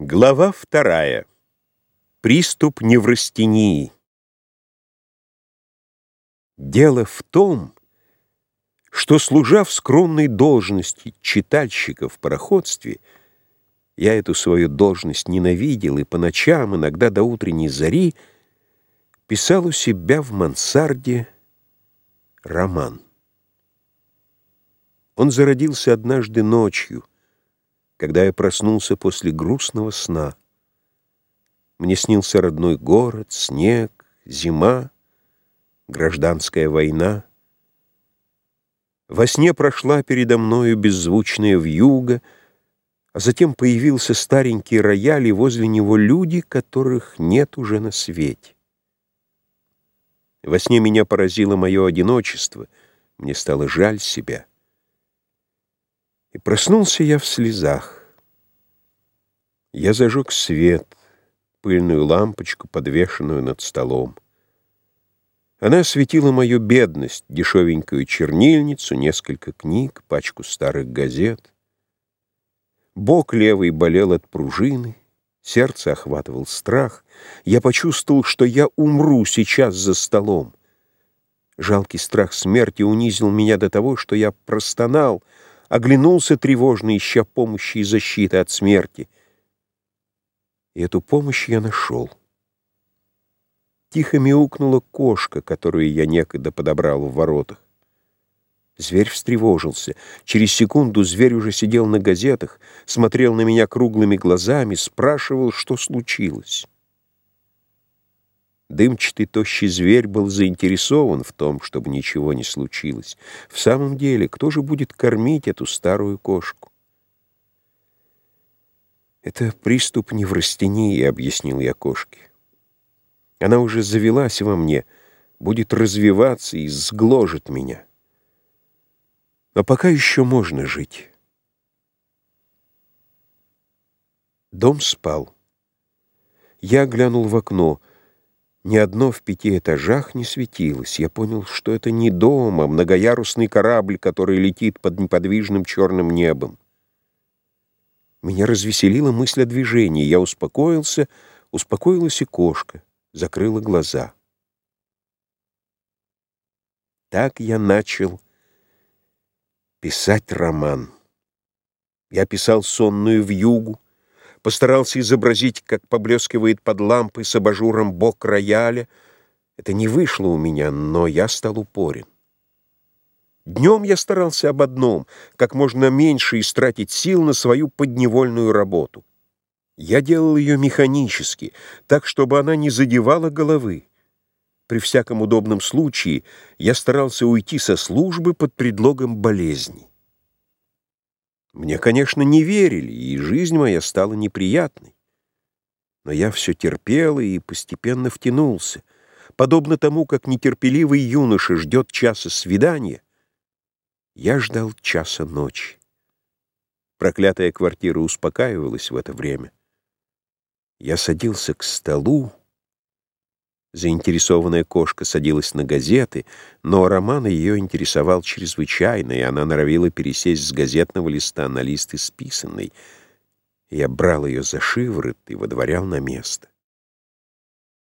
Глава вторая. Приступ неврастении. Дело в том, что, служа в скромной должности читальщика в пароходстве, я эту свою должность ненавидел и по ночам, иногда до утренней зари, писал у себя в мансарде роман. Он зародился однажды ночью — когда я проснулся после грустного сна. Мне снился родной город, снег, зима, гражданская война. Во сне прошла передо мною беззвучная вьюга, а затем появился старенький рояль, и возле него люди, которых нет уже на свете. Во сне меня поразило мое одиночество, мне стало жаль себя. И проснулся я в слезах. Я зажег свет, пыльную лампочку, подвешенную над столом. Она осветила мою бедность, дешевенькую чернильницу, несколько книг, пачку старых газет. Бок левый болел от пружины, сердце охватывал страх. Я почувствовал, что я умру сейчас за столом. Жалкий страх смерти унизил меня до того, что я простонал — оглянулся тревожно, ища помощи и защиты от смерти. И эту помощь я нашел. Тихо мяукнула кошка, которую я некогда подобрал в воротах. Зверь встревожился. Через секунду зверь уже сидел на газетах, смотрел на меня круглыми глазами, спрашивал, что случилось. Дымчатый тощий зверь был заинтересован в том, чтобы ничего не случилось. В самом деле, кто же будет кормить эту старую кошку? «Это приступ неврастении», — объяснил я кошке. «Она уже завелась во мне, будет развиваться и сгложит меня. Но пока еще можно жить». Дом спал. Я глянул в окно — ни одно в пяти этажах не светилось. Я понял, что это не дом, а многоярусный корабль, который летит под неподвижным черным небом. Меня развеселила мысль о движении. Я успокоился, успокоилась и кошка, закрыла глаза. Так я начал писать роман. Я писал сонную вьюгу, постарался изобразить, как поблескивает под лампой с абажуром бок рояля. Это не вышло у меня, но я стал упорен. Днем я старался об одном — как можно меньше истратить сил на свою подневольную работу. Я делал ее механически, так, чтобы она не задевала головы. При всяком удобном случае я старался уйти со службы под предлогом болезни. Мне, конечно, не верили, и жизнь моя стала неприятной. Но я все терпел и постепенно втянулся. Подобно тому, как нетерпеливый юноша ждет часа свидания, я ждал часа ночи. Проклятая квартира успокаивалась в это время. Я садился к столу, Заинтересованная кошка садилась на газеты, но роман ее интересовал чрезвычайно, и она норовила пересесть с газетного листа на лист исписанный. Я брал ее за шиворот и водворял на место.